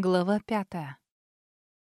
Глава пятая.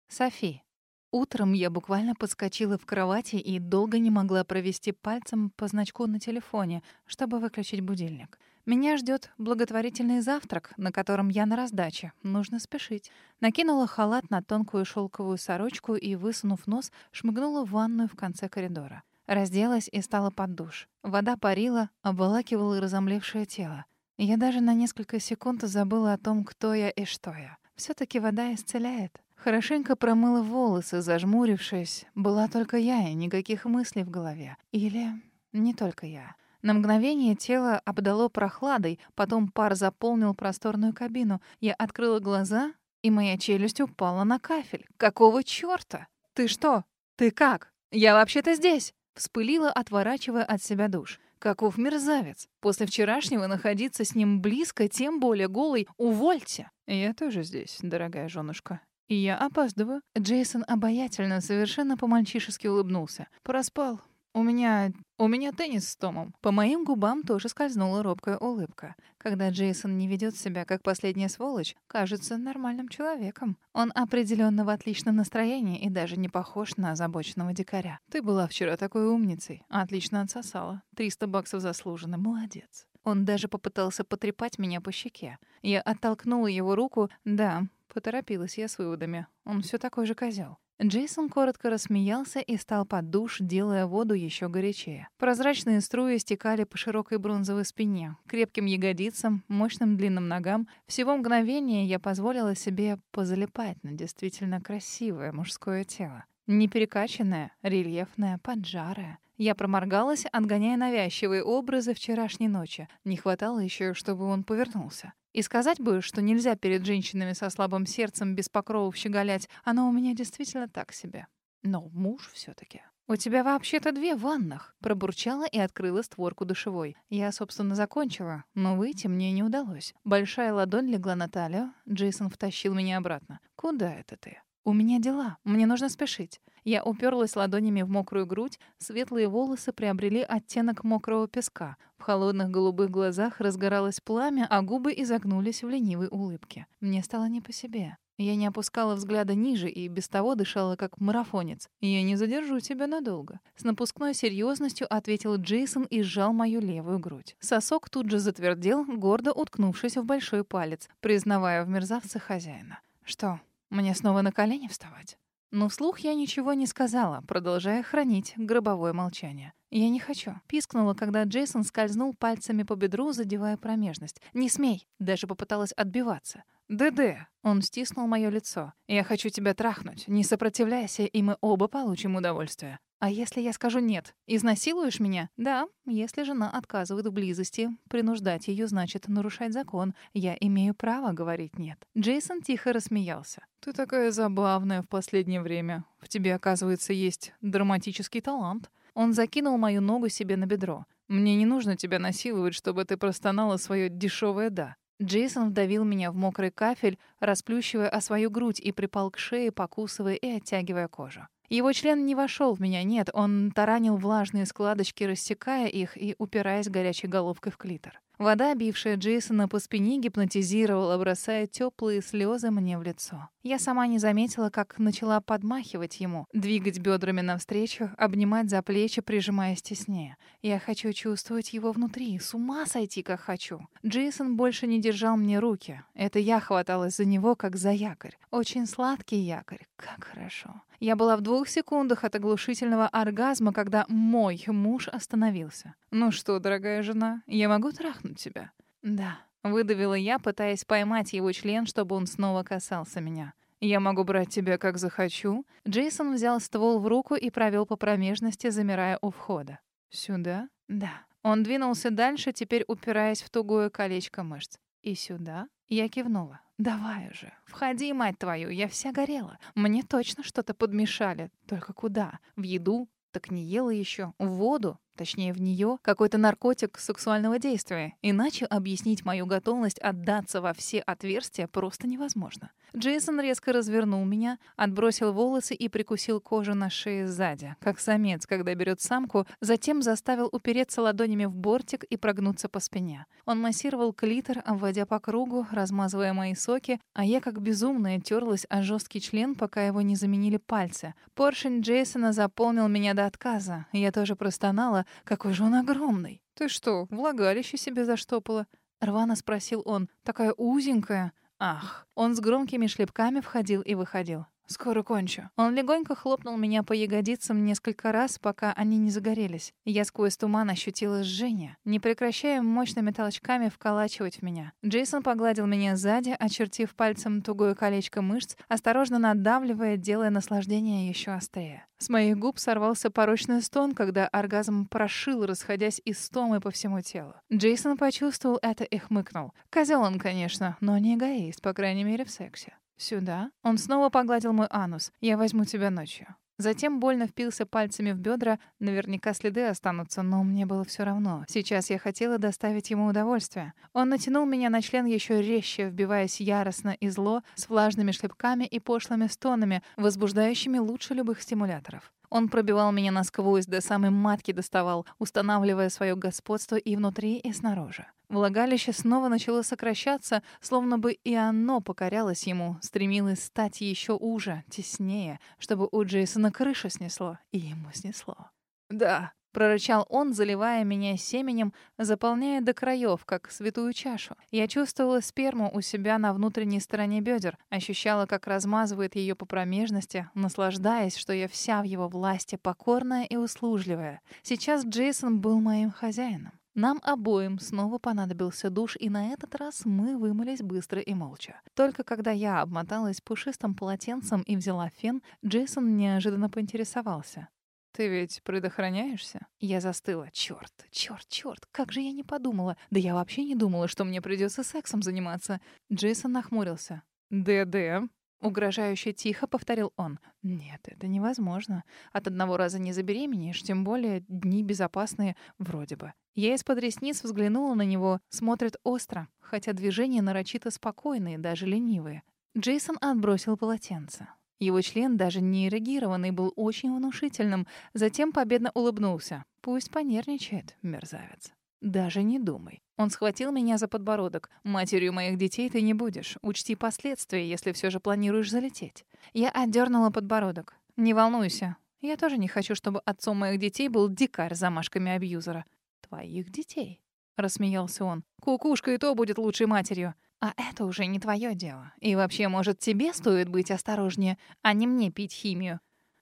Софи. Утром я буквально подскочила в кровати и долго не могла провести пальцем по значку на телефоне, чтобы выключить будильник. Меня ждет благотворительный завтрак, на котором я на раздаче. Нужно спешить. Накинула халат на тонкую шелковую сорочку и, высунув нос, шмыгнула в ванную в конце коридора. Разделась и стала под душ. Вода парила, обволакивала разомлевшее тело. Я даже на несколько секунд забыла о том, кто я и что я все таки вода исцеляет. Хорошенько промыла волосы, зажмурившись. Была только я и никаких мыслей в голове. Или не только я. На мгновение тело обдало прохладой, потом пар заполнил просторную кабину. Я открыла глаза, и моя челюсть упала на кафель. Какого чёрта? Ты что? Ты как? Я вообще-то здесь, вспылила, отворачивая от себя душ. Каков мерзавец. После вчерашнего находиться с ним близко, тем более голый, увольте. Я тоже здесь, дорогая женушка. И я опаздываю. Джейсон обаятельно, совершенно по-мальчишески улыбнулся. Проспал. У меня... у меня теннис с Томом. По моим губам тоже скользнула робкая улыбка. Когда Джейсон не ведет себя как последняя сволочь, кажется нормальным человеком. Он определенно в отличном настроении и даже не похож на озабоченного дикаря. Ты была вчера такой умницей. Отлично отсосала. 300 баксов заслуженно. Молодец. Он даже попытался потрепать меня по щеке. Я оттолкнула его руку. Да, поторопилась я с выводами. Он все такой же козел. Джейсон коротко рассмеялся и стал под душ, делая воду еще горячее. Прозрачные струи стекали по широкой бронзовой спине, крепким ягодицам, мощным длинным ногам. Всего мгновения я позволила себе позалипать на действительно красивое мужское тело. Не перекачанное, рельефное, поджарое. Я проморгалась, отгоняя навязчивые образы вчерашней ночи. Не хватало еще, чтобы он повернулся. И сказать бы, что нельзя перед женщинами со слабым сердцем без покровов щеголять, оно у меня действительно так себе. Но муж все таки «У тебя вообще-то две ваннах», — пробурчала и открыла створку душевой. Я, собственно, закончила, но выйти мне не удалось. Большая ладонь легла на талию, Джейсон втащил меня обратно. «Куда это ты?» «У меня дела, мне нужно спешить». Я уперлась ладонями в мокрую грудь, светлые волосы приобрели оттенок мокрого песка. В холодных голубых глазах разгоралось пламя, а губы изогнулись в ленивой улыбке. Мне стало не по себе. Я не опускала взгляда ниже и без того дышала как марафонец. «Я не задержу тебя надолго». С напускной серьезностью ответил Джейсон и сжал мою левую грудь. Сосок тут же затвердел, гордо уткнувшись в большой палец, признавая в мерзавце хозяина. «Что, мне снова на колени вставать?» Но вслух я ничего не сказала, продолжая хранить гробовое молчание. «Я не хочу», — пискнула, когда Джейсон скользнул пальцами по бедру, задевая промежность. «Не смей!» — даже попыталась отбиваться. «ДД!» — он стиснул мое лицо. «Я хочу тебя трахнуть. Не сопротивляйся, и мы оба получим удовольствие». «А если я скажу нет? Изнасилуешь меня?» «Да, если жена отказывает в близости, принуждать ее значит нарушать закон. Я имею право говорить нет». Джейсон тихо рассмеялся. «Ты такая забавная в последнее время. В тебе, оказывается, есть драматический талант». Он закинул мою ногу себе на бедро. «Мне не нужно тебя насиловать, чтобы ты простонала свое дешевое «да». Джейсон вдавил меня в мокрый кафель, расплющивая о свою грудь и припал к шее, покусывая и оттягивая кожу. Его член не вошел в меня, нет, он таранил влажные складочки, рассекая их и упираясь горячей головкой в клитор. Вода, бившая Джейсона по спине, гипнотизировала, бросая теплые слезы мне в лицо. Я сама не заметила, как начала подмахивать ему, двигать бедрами навстречу, обнимать за плечи, прижимаясь теснее. Я хочу чувствовать его внутри, с ума сойти, как хочу. Джейсон больше не держал мне руки. Это я хваталась за него, как за якорь. Очень сладкий якорь. Как хорошо. Я была в двух секундах от оглушительного оргазма, когда мой муж остановился. «Ну что, дорогая жена, я могу трахнуть тебя?» «Да», — выдавила я, пытаясь поймать его член, чтобы он снова касался меня. «Я могу брать тебя, как захочу». Джейсон взял ствол в руку и провел по промежности, замирая у входа. «Сюда?» «Да». Он двинулся дальше, теперь упираясь в тугое колечко мышц. «И сюда?» Я кивнула. «Давай уже, входи, мать твою, я вся горела. Мне точно что-то подмешали. Только куда? В еду? Так не ела еще. В воду? точнее в нее, какой-то наркотик сексуального действия. Иначе объяснить мою готовность отдаться во все отверстия просто невозможно. Джейсон резко развернул меня, отбросил волосы и прикусил кожу на шее сзади, как самец, когда берет самку, затем заставил упереться ладонями в бортик и прогнуться по спине. Он массировал клитор, обводя по кругу, размазывая мои соки, а я как безумная терлась о жесткий член, пока его не заменили пальцы. Поршень Джейсона заполнил меня до отказа. Я тоже простонала, какой же он огромный. «Ты что, влагалище себе заштопала?» Рвано спросил он. «Такая узенькая». Ах, он с громкими шлепками входил и выходил. Скоро кончу. Он легонько хлопнул меня по ягодицам несколько раз, пока они не загорелись. Я сквозь туман ощутила жжение, не прекращая мощными толчками вколачивать в меня. Джейсон погладил меня сзади, очертив пальцем тугое колечко мышц, осторожно надавливая, делая наслаждение еще острее. С моих губ сорвался порочный стон, когда оргазм прошил, расходясь из стомы по всему телу. Джейсон почувствовал это и хмыкнул. Козел он, конечно, но не эгоист, по крайней мере, в сексе. «Сюда?» Он снова погладил мой анус. «Я возьму тебя ночью». Затем больно впился пальцами в бедра. Наверняка следы останутся, но мне было все равно. Сейчас я хотела доставить ему удовольствие. Он натянул меня на член еще резче, вбиваясь яростно и зло, с влажными шлепками и пошлыми стонами, возбуждающими лучше любых стимуляторов. Он пробивал меня насквозь, до самой матки доставал, устанавливая свое господство и внутри, и снаружи. Влагалище снова начало сокращаться, словно бы и оно покорялось ему, стремилось стать еще уже, теснее, чтобы у Джейсона крышу снесло, и ему снесло. «Да», — прорычал он, заливая меня семенем, заполняя до краев, как святую чашу. Я чувствовала сперму у себя на внутренней стороне бедер, ощущала, как размазывает ее по промежности, наслаждаясь, что я вся в его власти, покорная и услужливая. Сейчас Джейсон был моим хозяином. Нам обоим снова понадобился душ, и на этот раз мы вымылись быстро и молча. Только когда я обмоталась пушистым полотенцем и взяла фен, Джейсон неожиданно поинтересовался. «Ты ведь предохраняешься?» Я застыла. Черт, черт, черт, как же я не подумала. Да я вообще не думала, что мне придется сексом заниматься. Джейсон нахмурился. «ДД?» Угрожающе тихо повторил он. «Нет, это невозможно. От одного раза не забеременеешь, тем более дни безопасные вроде бы». Я из-под ресниц взглянула на него, смотрит остро, хотя движения нарочито спокойные, даже ленивые. Джейсон отбросил полотенце. Его член, даже не эрегированный, был очень внушительным, затем победно улыбнулся. «Пусть понервничает, мерзавец». «Даже не думай». Он схватил меня за подбородок. «Матерью моих детей ты не будешь. Учти последствия, если все же планируешь залететь». Я отдернула подбородок. «Не волнуйся. Я тоже не хочу, чтобы отцом моих детей был дикарь с замашками абьюзера». «Твоих детей?» — рассмеялся он. «Кукушка и то будет лучшей матерью». «А это уже не твое дело. И вообще, может, тебе стоит быть осторожнее, а не мне пить химию?»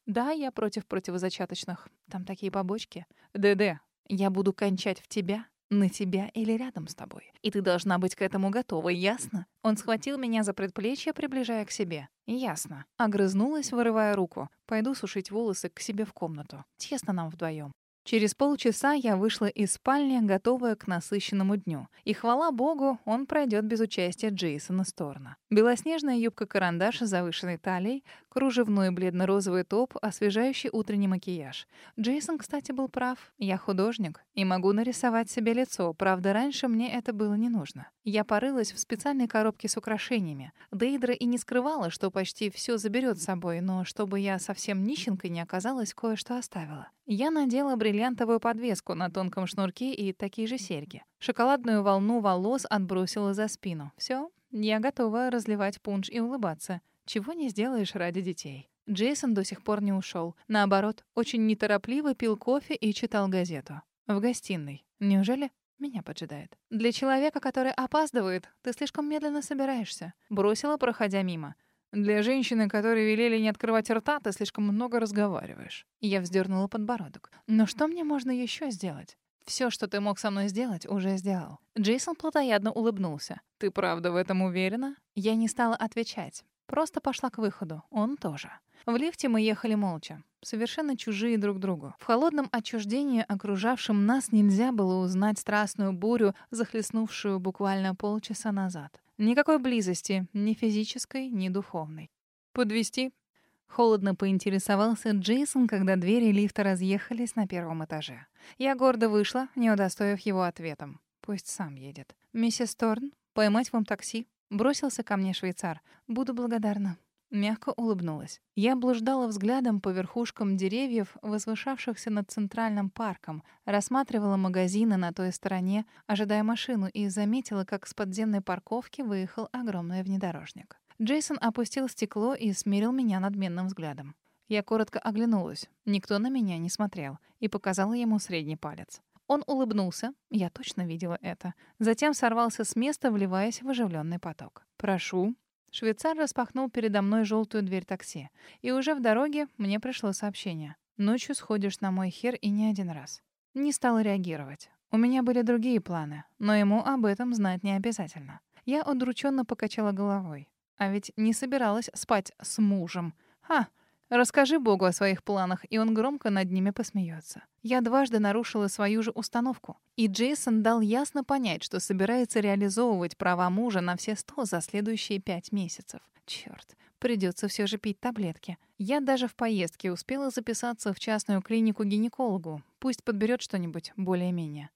«Да, я против противозачаточных. Там такие побочки». «ДД, я буду кончать в тебя, на тебя или рядом с тобой. И ты должна быть к этому готова, ясно? Он схватил меня за предплечье, приближая к себе. Ясно. Огрызнулась, вырывая руку. Пойду сушить волосы к себе в комнату. Тесно нам вдвоем. Через полчаса я вышла из спальни, готовая к насыщенному дню. И хвала богу, он пройдет без участия Джейсона Сторна. Белоснежная юбка-карандаш с завышенной талией, кружевной бледно-розовый топ, освежающий утренний макияж. Джейсон, кстати, был прав. Я художник и могу нарисовать себе лицо. Правда, раньше мне это было не нужно. Я порылась в специальной коробке с украшениями. Дейдра и не скрывала, что почти все заберет с собой, но чтобы я совсем нищенкой не оказалась, кое-что оставила. Я надела бриллиантовую подвеску на тонком шнурке и такие же серьги. Шоколадную волну волос отбросила за спину. Все, я готова разливать пунш и улыбаться. Чего не сделаешь ради детей. Джейсон до сих пор не ушел. Наоборот, очень неторопливо пил кофе и читал газету. В гостиной. Неужели? Меня поджидает. Для человека, который опаздывает, ты слишком медленно собираешься. Бросила, проходя мимо. Для женщины, которой велели не открывать рта, ты слишком много разговариваешь. Я вздернула подбородок. Но что мне можно еще сделать? Все, что ты мог со мной сделать, уже сделал. Джейсон плотоядно улыбнулся. Ты правда в этом уверена? Я не стала отвечать. Просто пошла к выходу. Он тоже. В лифте мы ехали молча, совершенно чужие друг другу. В холодном отчуждении, окружавшем нас, нельзя было узнать страстную бурю, захлестнувшую буквально полчаса назад. Никакой близости, ни физической, ни духовной. Подвести? Холодно поинтересовался Джейсон, когда двери лифта разъехались на первом этаже. Я гордо вышла, не удостоив его ответом. Пусть сам едет. «Миссис Торн, поймать вам такси?» Бросился ко мне швейцар. «Буду благодарна». Мягко улыбнулась. Я блуждала взглядом по верхушкам деревьев, возвышавшихся над центральным парком, рассматривала магазины на той стороне, ожидая машину, и заметила, как с подземной парковки выехал огромный внедорожник. Джейсон опустил стекло и смирил меня надменным взглядом. Я коротко оглянулась. Никто на меня не смотрел. И показала ему средний палец. Он улыбнулся, я точно видела это. Затем сорвался с места, вливаясь в оживленный поток. «Прошу». Швейцар распахнул передо мной желтую дверь такси. И уже в дороге мне пришло сообщение. «Ночью сходишь на мой хер и не один раз». Не стала реагировать. У меня были другие планы, но ему об этом знать не обязательно. Я удрученно покачала головой. А ведь не собиралась спать с мужем. Ха, расскажи Богу о своих планах, и он громко над ними посмеется. Я дважды нарушила свою же установку. И Джейсон дал ясно понять, что собирается реализовывать права мужа на все сто за следующие пять месяцев. Черт, придется все же пить таблетки. Я даже в поездке успела записаться в частную клинику гинекологу. Пусть подберет что-нибудь более-менее.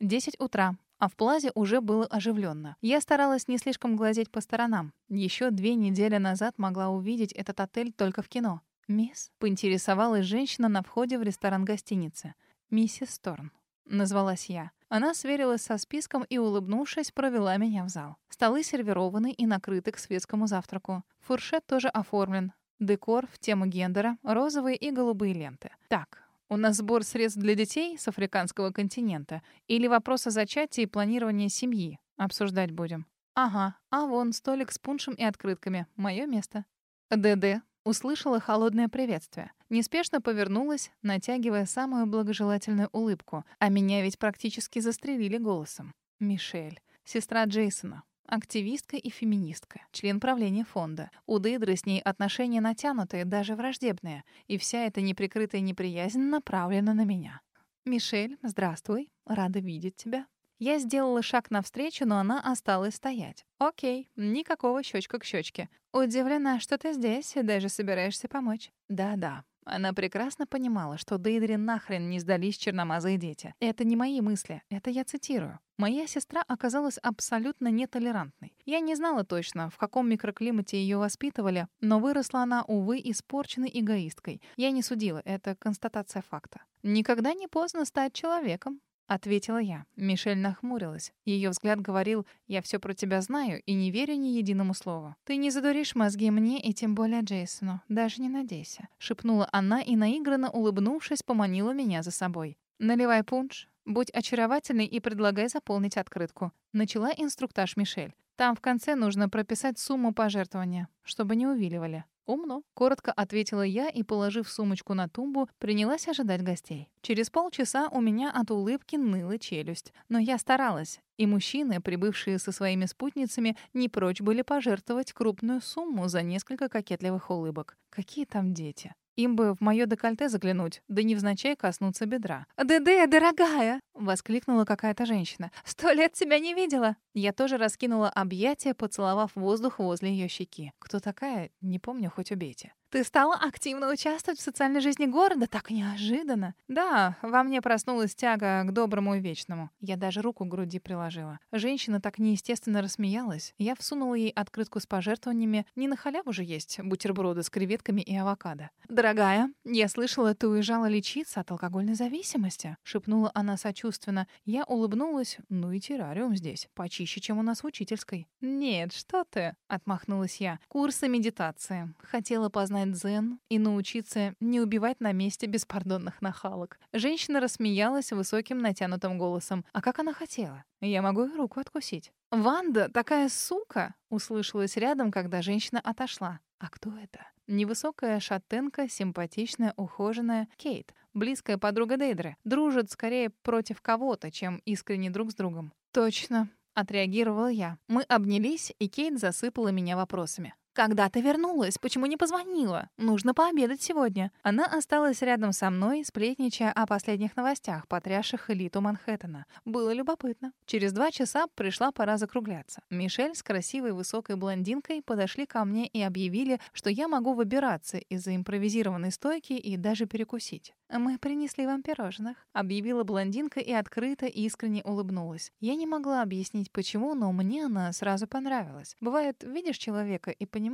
Десять утра а в плазе уже было оживленно. Я старалась не слишком глазеть по сторонам. Еще две недели назад могла увидеть этот отель только в кино. «Мисс?» — поинтересовалась женщина на входе в ресторан гостиницы. «Миссис Торн», — назвалась я. Она сверилась со списком и, улыбнувшись, провела меня в зал. Столы сервированы и накрыты к светскому завтраку. Фуршет тоже оформлен. Декор в тему гендера, розовые и голубые ленты. Так, у нас сбор средств для детей с африканского континента или вопрос о зачатии и планировании семьи обсуждать будем? Ага, а вон столик с пуншем и открытками. Мое место. ДД услышала холодное приветствие. Неспешно повернулась, натягивая самую благожелательную улыбку. А меня ведь практически застрелили голосом. Мишель, сестра Джейсона, Активистка и феминистка, член правления фонда. У Дейдры с ней отношения натянутые, даже враждебные. И вся эта неприкрытая неприязнь направлена на меня. «Мишель, здравствуй. Рада видеть тебя». Я сделала шаг навстречу, но она осталась стоять. «Окей, никакого щечка к щечке. Удивлена, что ты здесь и даже собираешься помочь». «Да-да, она прекрасно понимала, что Дейдре нахрен не сдались черномазые дети. Это не мои мысли, это я цитирую. Моя сестра оказалась абсолютно нетолерантной. Я не знала точно, в каком микроклимате ее воспитывали, но выросла она, увы, испорченной эгоисткой. Я не судила, это констатация факта. Никогда не поздно стать человеком. — ответила я. Мишель нахмурилась. Ее взгляд говорил, «Я все про тебя знаю и не верю ни единому слову». «Ты не задуришь мозги мне и тем более Джейсону. Даже не надейся», — шепнула она и, наигранно улыбнувшись, поманила меня за собой. «Наливай пунш, будь очаровательной и предлагай заполнить открытку». Начала инструктаж Мишель. «Там в конце нужно прописать сумму пожертвования, чтобы не увиливали». «Умно», — коротко ответила я и, положив сумочку на тумбу, принялась ожидать гостей. Через полчаса у меня от улыбки ныла челюсть. Но я старалась, и мужчины, прибывшие со своими спутницами, не прочь были пожертвовать крупную сумму за несколько кокетливых улыбок. Какие там дети? Им бы в моё декольте заглянуть, да невзначай коснуться бедра. «ДД, дорогая!» — воскликнула какая-то женщина. «Сто лет тебя не видела!» Я тоже раскинула объятия, поцеловав воздух возле её щеки. Кто такая, не помню, хоть убейте. Ты стала активно участвовать в социальной жизни города? Так неожиданно. Да, во мне проснулась тяга к доброму и вечному. Я даже руку к груди приложила. Женщина так неестественно рассмеялась. Я всунула ей открытку с пожертвованиями. Не на халяву же есть бутерброды с креветками и авокадо. «Дорогая, я слышала, ты уезжала лечиться от алкогольной зависимости», — шепнула она сочувственно. Я улыбнулась. Ну и террариум здесь. Почище, чем у нас в учительской. «Нет, что ты», — отмахнулась я. «Курсы медитации. Хотела познать познать дзен и научиться не убивать на месте беспардонных нахалок. Женщина рассмеялась высоким натянутым голосом. А как она хотела? Я могу и руку откусить. «Ванда, такая сука!» — услышалась рядом, когда женщина отошла. А кто это? Невысокая шатенка, симпатичная, ухоженная Кейт, близкая подруга Дейдры. Дружат скорее против кого-то, чем искренне друг с другом. «Точно», — отреагировала я. Мы обнялись, и Кейт засыпала меня вопросами. Когда ты вернулась? Почему не позвонила? Нужно пообедать сегодня». Она осталась рядом со мной, сплетничая о последних новостях, потрясших элиту Манхэттена. Было любопытно. Через два часа пришла пора закругляться. Мишель с красивой высокой блондинкой подошли ко мне и объявили, что я могу выбираться из-за импровизированной стойки и даже перекусить. «Мы принесли вам пирожных», — объявила блондинка и открыто искренне улыбнулась. Я не могла объяснить, почему, но мне она сразу понравилась. Бывает, видишь человека и понимаешь,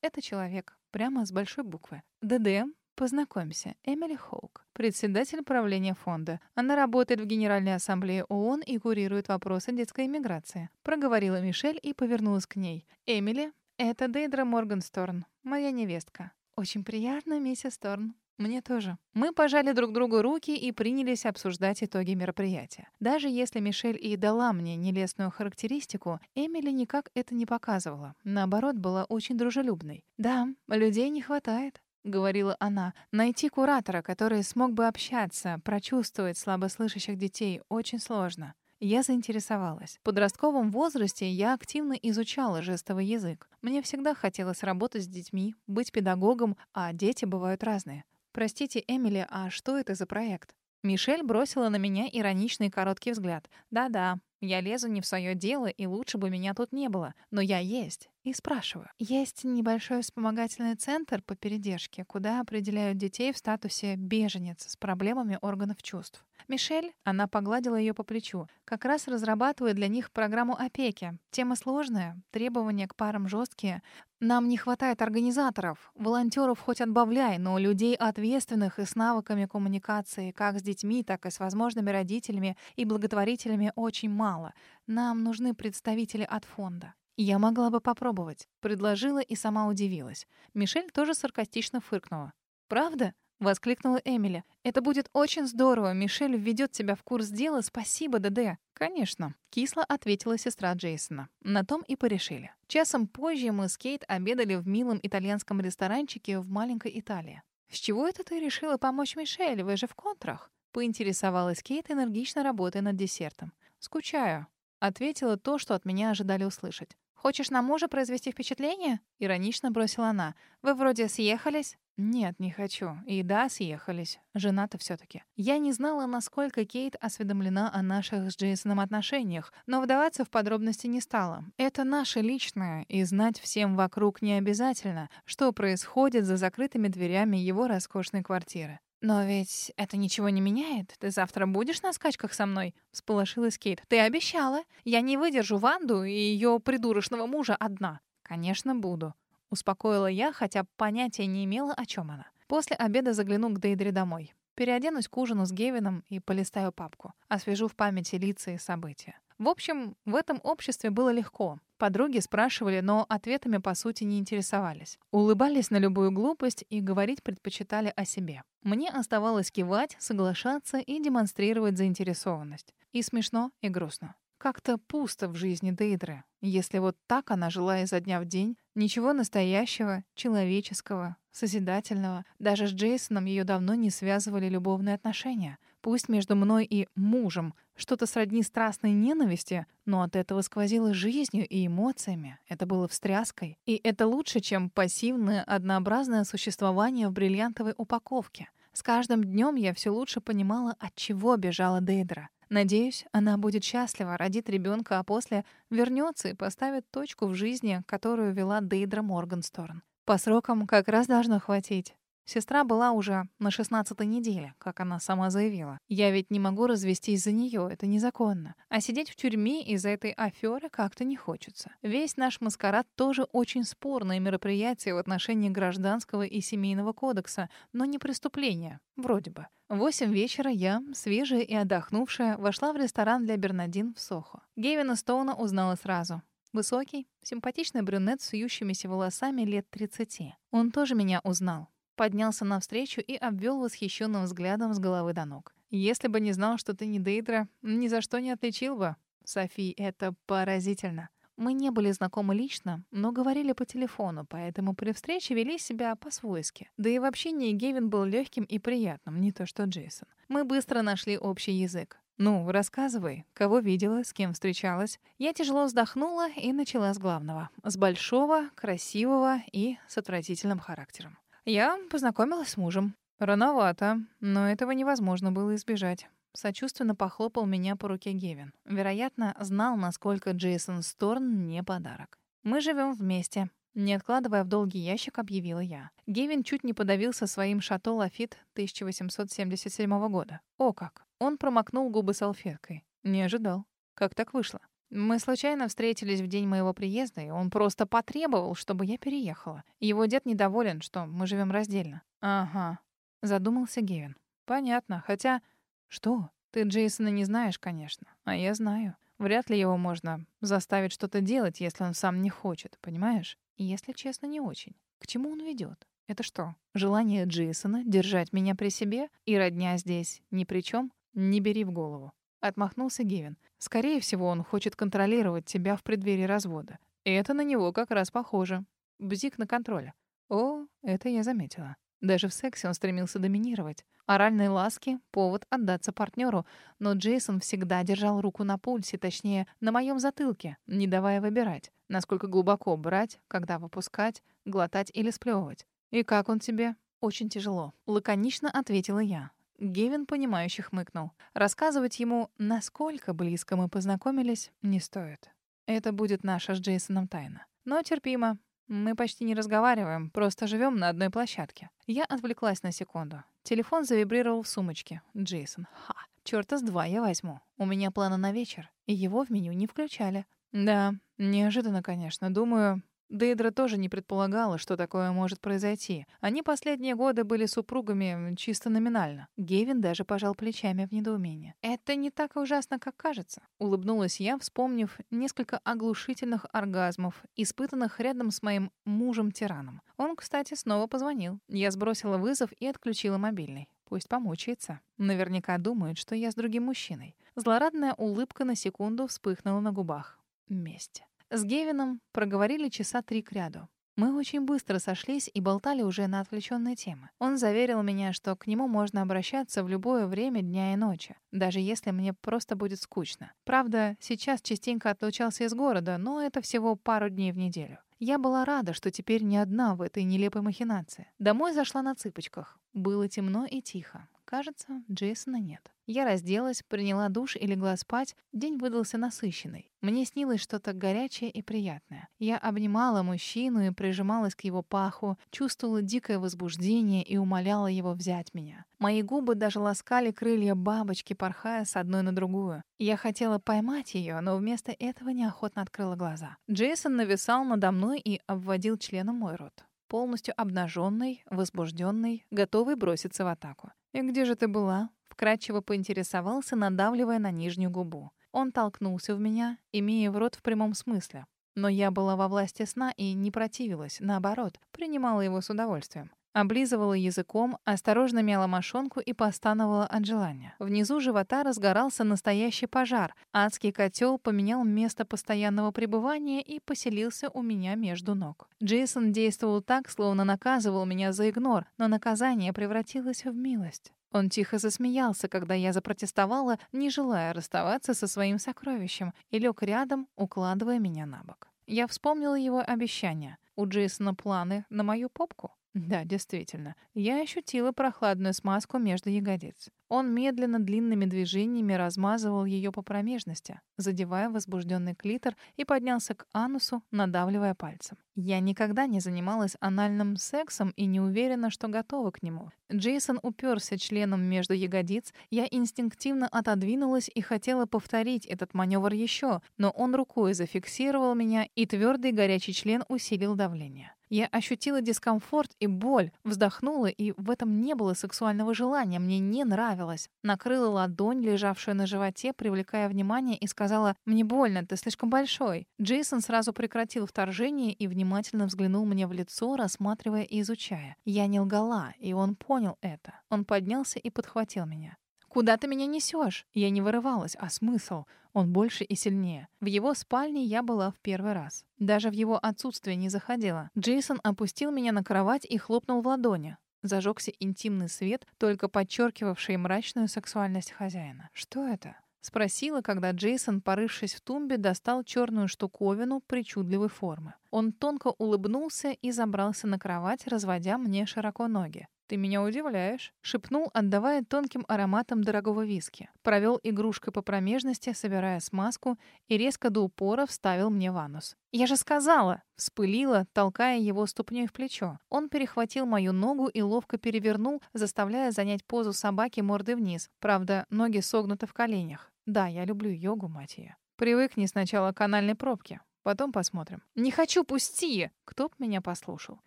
это человек, прямо с большой буквы. ДД, Познакомься, Эмили Хоук, председатель правления фонда. Она работает в Генеральной ассамблее ООН и курирует вопросы детской иммиграции. Проговорила Мишель и повернулась к ней. Эмили, это Дейдра Моргансторн, моя невестка. Очень приятно, миссис Торн. Мне тоже. Мы пожали друг другу руки и принялись обсуждать итоги мероприятия. Даже если Мишель и дала мне нелестную характеристику, Эмили никак это не показывала. Наоборот, была очень дружелюбной. «Да, людей не хватает», — говорила она. «Найти куратора, который смог бы общаться, прочувствовать слабослышащих детей, очень сложно». Я заинтересовалась. В подростковом возрасте я активно изучала жестовый язык. Мне всегда хотелось работать с детьми, быть педагогом, а дети бывают разные. «Простите, Эмили, а что это за проект?» Мишель бросила на меня ироничный короткий взгляд. «Да-да, я лезу не в свое дело, и лучше бы меня тут не было. Но я есть. И спрашиваю. Есть небольшой вспомогательный центр по передержке, куда определяют детей в статусе беженец с проблемами органов чувств. Мишель, она погладила ее по плечу, как раз разрабатывает для них программу опеки. Тема сложная, требования к парам жесткие. Нам не хватает организаторов. Волонтеров хоть отбавляй, но людей ответственных и с навыками коммуникации, как с детьми, так и с возможными родителями и благотворителями очень мало. Нам нужны представители от фонда. «Я могла бы попробовать», — предложила и сама удивилась. Мишель тоже саркастично фыркнула. «Правда?» — воскликнула Эмили. «Это будет очень здорово. Мишель введет тебя в курс дела. Спасибо, ДД». «Конечно», — кисло ответила сестра Джейсона. На том и порешили. Часом позже мы с Кейт обедали в милом итальянском ресторанчике в маленькой Италии. «С чего это ты решила помочь Мишель? Вы же в контрах?» — поинтересовалась Кейт, энергично работая над десертом. «Скучаю», — ответила то, что от меня ожидали услышать. «Хочешь на мужа произвести впечатление?» — иронично бросила она. «Вы вроде съехались?» «Нет, не хочу. И да, съехались. Жена-то все-таки». Я не знала, насколько Кейт осведомлена о наших с Джейсоном отношениях, но вдаваться в подробности не стала. Это наше личное, и знать всем вокруг не обязательно, что происходит за закрытыми дверями его роскошной квартиры. «Но ведь это ничего не меняет. Ты завтра будешь на скачках со мной?» — всполошилась Кейт. «Ты обещала. Я не выдержу Ванду и ее придурочного мужа одна». «Конечно, буду», — успокоила я, хотя понятия не имела, о чем она. После обеда загляну к Дейдре домой. Переоденусь к ужину с Гевином и полистаю папку. Освежу в памяти лица и события. В общем, в этом обществе было легко. Подруги спрашивали, но ответами по сути не интересовались. Улыбались на любую глупость и говорить предпочитали о себе. Мне оставалось кивать, соглашаться и демонстрировать заинтересованность. И смешно, и грустно. Как-то пусто в жизни Дейдры, если вот так она жила изо дня в день. Ничего настоящего, человеческого, созидательного. Даже с Джейсоном ее давно не связывали любовные отношения. Пусть между мной и мужем что-то сродни страстной ненависти, но от этого сквозило жизнью и эмоциями. Это было встряской. И это лучше, чем пассивное, однообразное существование в бриллиантовой упаковке. С каждым днем я все лучше понимала, от чего бежала Дейдра. Надеюсь, она будет счастлива, родит ребенка, а после вернется и поставит точку в жизни, которую вела Дейдра Моргансторн. По срокам как раз должно хватить. Сестра была уже на шестнадцатой неделе, как она сама заявила. Я ведь не могу развестись за нее, это незаконно. А сидеть в тюрьме из-за этой аферы как-то не хочется. Весь наш маскарад тоже очень спорное мероприятие в отношении гражданского и семейного кодекса, но не преступление, вроде бы. Восемь вечера я, свежая и отдохнувшая, вошла в ресторан для Бернадин в Сохо. Гевина Стоуна узнала сразу. Высокий, симпатичный брюнет с вьющимися волосами лет 30. Он тоже меня узнал поднялся навстречу и обвел восхищенным взглядом с головы до ног. «Если бы не знал, что ты не Дейдра, ни за что не отличил бы. Софи, это поразительно». Мы не были знакомы лично, но говорили по телефону, поэтому при встрече вели себя по-свойски. Да и в общении Гевин был легким и приятным, не то что Джейсон. Мы быстро нашли общий язык. «Ну, рассказывай, кого видела, с кем встречалась». Я тяжело вздохнула и начала с главного. С большого, красивого и с отвратительным характером. Я познакомилась с мужем. Рановато, но этого невозможно было избежать. Сочувственно похлопал меня по руке Гевин. Вероятно, знал, насколько Джейсон Сторн не подарок. «Мы живем вместе», — не откладывая в долгий ящик, объявила я. Гевин чуть не подавился своим «Шато Лафит» 1877 года. О как! Он промокнул губы салфеткой. Не ожидал. Как так вышло? Мы случайно встретились в день моего приезда, и он просто потребовал, чтобы я переехала. Его дед недоволен, что мы живем раздельно. Ага, задумался Гевин. Понятно, хотя что? Ты Джейсона не знаешь, конечно, а я знаю. Вряд ли его можно заставить что-то делать, если он сам не хочет, понимаешь? И если честно, не очень. К чему он ведет? Это что, желание Джейсона держать меня при себе и родня здесь ни при чем? Не бери в голову. Отмахнулся Гевин. Скорее всего, он хочет контролировать тебя в преддверии развода. И это на него как раз похоже. Бзик на контроле. О, это я заметила. Даже в сексе он стремился доминировать. Оральные ласки — повод отдаться партнеру, но Джейсон всегда держал руку на пульсе, точнее, на моем затылке, не давая выбирать, насколько глубоко брать, когда выпускать, глотать или сплевывать. «И как он тебе?» «Очень тяжело», — лаконично ответила я. Гевин, понимающе хмыкнул. Рассказывать ему, насколько близко мы познакомились, не стоит. Это будет наша с Джейсоном тайна. Но терпимо. Мы почти не разговариваем, просто живем на одной площадке. Я отвлеклась на секунду. Телефон завибрировал в сумочке. Джейсон. Ха. Чёрта с два я возьму. У меня планы на вечер, и его в меню не включали. Да, неожиданно, конечно. Думаю, Дейдра тоже не предполагала, что такое может произойти. Они последние годы были супругами чисто номинально. Гевин даже пожал плечами в недоумении. «Это не так ужасно, как кажется», — улыбнулась я, вспомнив несколько оглушительных оргазмов, испытанных рядом с моим мужем-тираном. Он, кстати, снова позвонил. Я сбросила вызов и отключила мобильный. Пусть помучается. Наверняка думает, что я с другим мужчиной. Злорадная улыбка на секунду вспыхнула на губах. Месть. С Гевином проговорили часа три кряду. Мы очень быстро сошлись и болтали уже на отвлеченные темы. Он заверил меня, что к нему можно обращаться в любое время дня и ночи, даже если мне просто будет скучно. Правда, сейчас частенько отлучался из города, но это всего пару дней в неделю. Я была рада, что теперь не одна в этой нелепой махинации. Домой зашла на цыпочках. Было темно и тихо. Кажется, Джейсона нет. Я разделась, приняла душ и легла спать. День выдался насыщенный. Мне снилось что-то горячее и приятное. Я обнимала мужчину и прижималась к его паху, чувствовала дикое возбуждение и умоляла его взять меня. Мои губы даже ласкали крылья бабочки, порхая с одной на другую. Я хотела поймать ее, но вместо этого неохотно открыла глаза. Джейсон нависал надо мной и обводил членом мой рот полностью обнаженный, возбужденный, готовый броситься в атаку. «И где же ты была?» Вкрадчиво поинтересовался, надавливая на нижнюю губу. Он толкнулся в меня, имея в рот в прямом смысле. Но я была во власти сна и не противилась, наоборот, принимала его с удовольствием. Облизывала языком, осторожно мяла мошонку и постановала от желания. Внизу живота разгорался настоящий пожар. Адский котел поменял место постоянного пребывания и поселился у меня между ног. Джейсон действовал так, словно наказывал меня за игнор, но наказание превратилось в милость. Он тихо засмеялся, когда я запротестовала, не желая расставаться со своим сокровищем, и лег рядом, укладывая меня на бок. Я вспомнила его обещание. У Джейсона планы на мою попку. Да, действительно. Я ощутила прохладную смазку между ягодиц. Он медленно длинными движениями размазывал ее по промежности, задевая возбужденный клитор и поднялся к анусу, надавливая пальцем. Я никогда не занималась анальным сексом и не уверена, что готова к нему. Джейсон уперся членом между ягодиц, я инстинктивно отодвинулась и хотела повторить этот маневр еще, но он рукой зафиксировал меня, и твердый горячий член усилил давление. Я ощутила дискомфорт и боль, вздохнула, и в этом не было сексуального желания, мне не нравилось. Накрыла ладонь, лежавшую на животе, привлекая внимание, и сказала «Мне больно, ты слишком большой». Джейсон сразу прекратил вторжение и внимательно взглянул мне в лицо, рассматривая и изучая. Я не лгала, и он понял это. Он поднялся и подхватил меня. «Куда ты меня несешь?» Я не вырывалась, а смысл? Он больше и сильнее. В его спальне я была в первый раз. Даже в его отсутствие не заходила. Джейсон опустил меня на кровать и хлопнул в ладони. Зажегся интимный свет, только подчеркивавший мрачную сексуальность хозяина. Что это? Спросила, когда Джейсон, порывшись в тумбе, достал черную штуковину причудливой формы. Он тонко улыбнулся и забрался на кровать, разводя мне широко ноги. «Ты меня удивляешь», — шепнул, отдавая тонким ароматом дорогого виски. Провел игрушкой по промежности, собирая смазку, и резко до упора вставил мне в анус. «Я же сказала!» — вспылила, толкая его ступней в плечо. Он перехватил мою ногу и ловко перевернул, заставляя занять позу собаки мордой вниз. Правда, ноги согнуты в коленях. Да, я люблю йогу, мать ее. Привыкни сначала к канальной пробке. Потом посмотрим. «Не хочу, пусти!» Кто б меня послушал?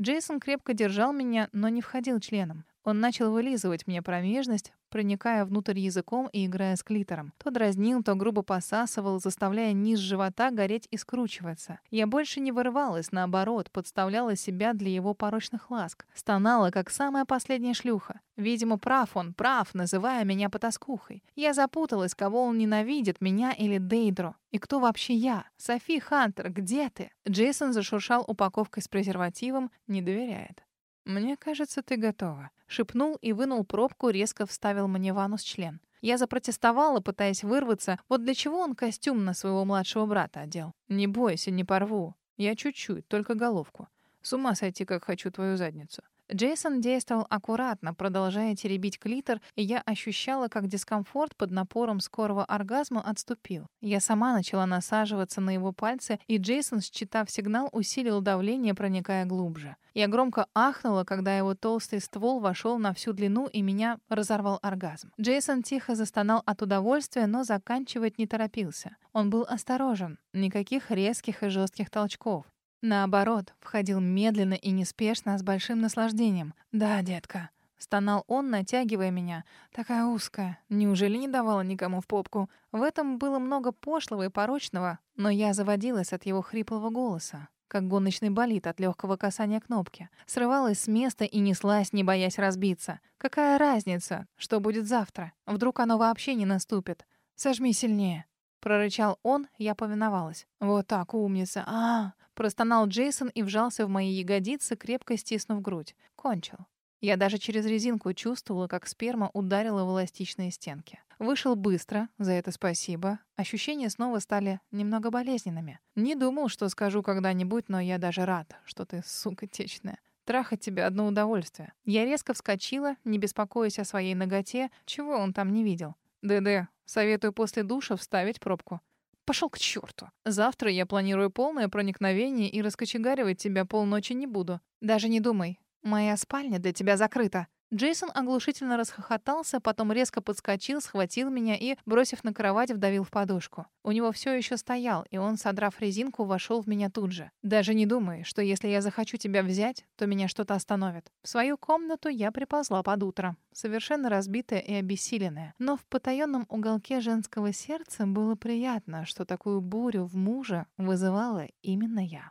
Джейсон крепко держал меня, но не входил членом. Он начал вылизывать мне промежность, проникая внутрь языком и играя с клитором. То дразнил, то грубо посасывал, заставляя низ живота гореть и скручиваться. Я больше не вырывалась, наоборот, подставляла себя для его порочных ласк. Стонала, как самая последняя шлюха. Видимо, прав он, прав, называя меня потаскухой. Я запуталась, кого он ненавидит, меня или Дейдро. И кто вообще я? Софи Хантер, где ты? Джейсон зашуршал упаковкой с презервативом, не доверяет. «Мне кажется, ты готова», — шепнул и вынул пробку, резко вставил мне в анус член. Я запротестовала, пытаясь вырваться. Вот для чего он костюм на своего младшего брата одел? «Не бойся, не порву. Я чуть-чуть, только головку. С ума сойти, как хочу твою задницу». Джейсон действовал аккуратно, продолжая теребить клитор, и я ощущала, как дискомфорт под напором скорого оргазма отступил. Я сама начала насаживаться на его пальцы, и Джейсон, считав сигнал, усилил давление, проникая глубже. Я громко ахнула, когда его толстый ствол вошел на всю длину, и меня разорвал оргазм. Джейсон тихо застонал от удовольствия, но заканчивать не торопился. Он был осторожен. Никаких резких и жестких толчков. Наоборот, входил медленно и неспешно, с большим наслаждением. «Да, детка», — стонал он, натягивая меня. «Такая узкая. Неужели не давала никому в попку?» В этом было много пошлого и порочного, но я заводилась от его хриплого голоса как гоночный болид от легкого касания кнопки. Срывалась с места и неслась, не боясь разбиться. Какая разница, что будет завтра? Вдруг оно вообще не наступит? Сожми сильнее. Прорычал он, я повиновалась. Вот так, умница. А, -а, -а Простонал Джейсон и вжался в мои ягодицы, крепко стиснув грудь. Кончил. Я даже через резинку чувствовала, как сперма ударила в эластичные стенки. Вышел быстро, за это спасибо. Ощущения снова стали немного болезненными. Не думал, что скажу когда-нибудь, но я даже рад, что ты, сука, течная. Трахать тебя одно удовольствие. Я резко вскочила, не беспокоясь о своей ноготе, чего он там не видел. ДД, советую после душа вставить пробку. Пошел к черту. Завтра я планирую полное проникновение и раскочегаривать тебя полночи не буду. Даже не думай. Моя спальня для тебя закрыта. Джейсон оглушительно расхохотался, потом резко подскочил, схватил меня и, бросив на кровать, вдавил в подушку. У него все еще стоял, и он, содрав резинку, вошел в меня тут же. Даже не думай, что если я захочу тебя взять, то меня что-то остановит. В свою комнату я приползла под утро, совершенно разбитая и обессиленная. Но в потаенном уголке женского сердца было приятно, что такую бурю в муже вызывала именно я.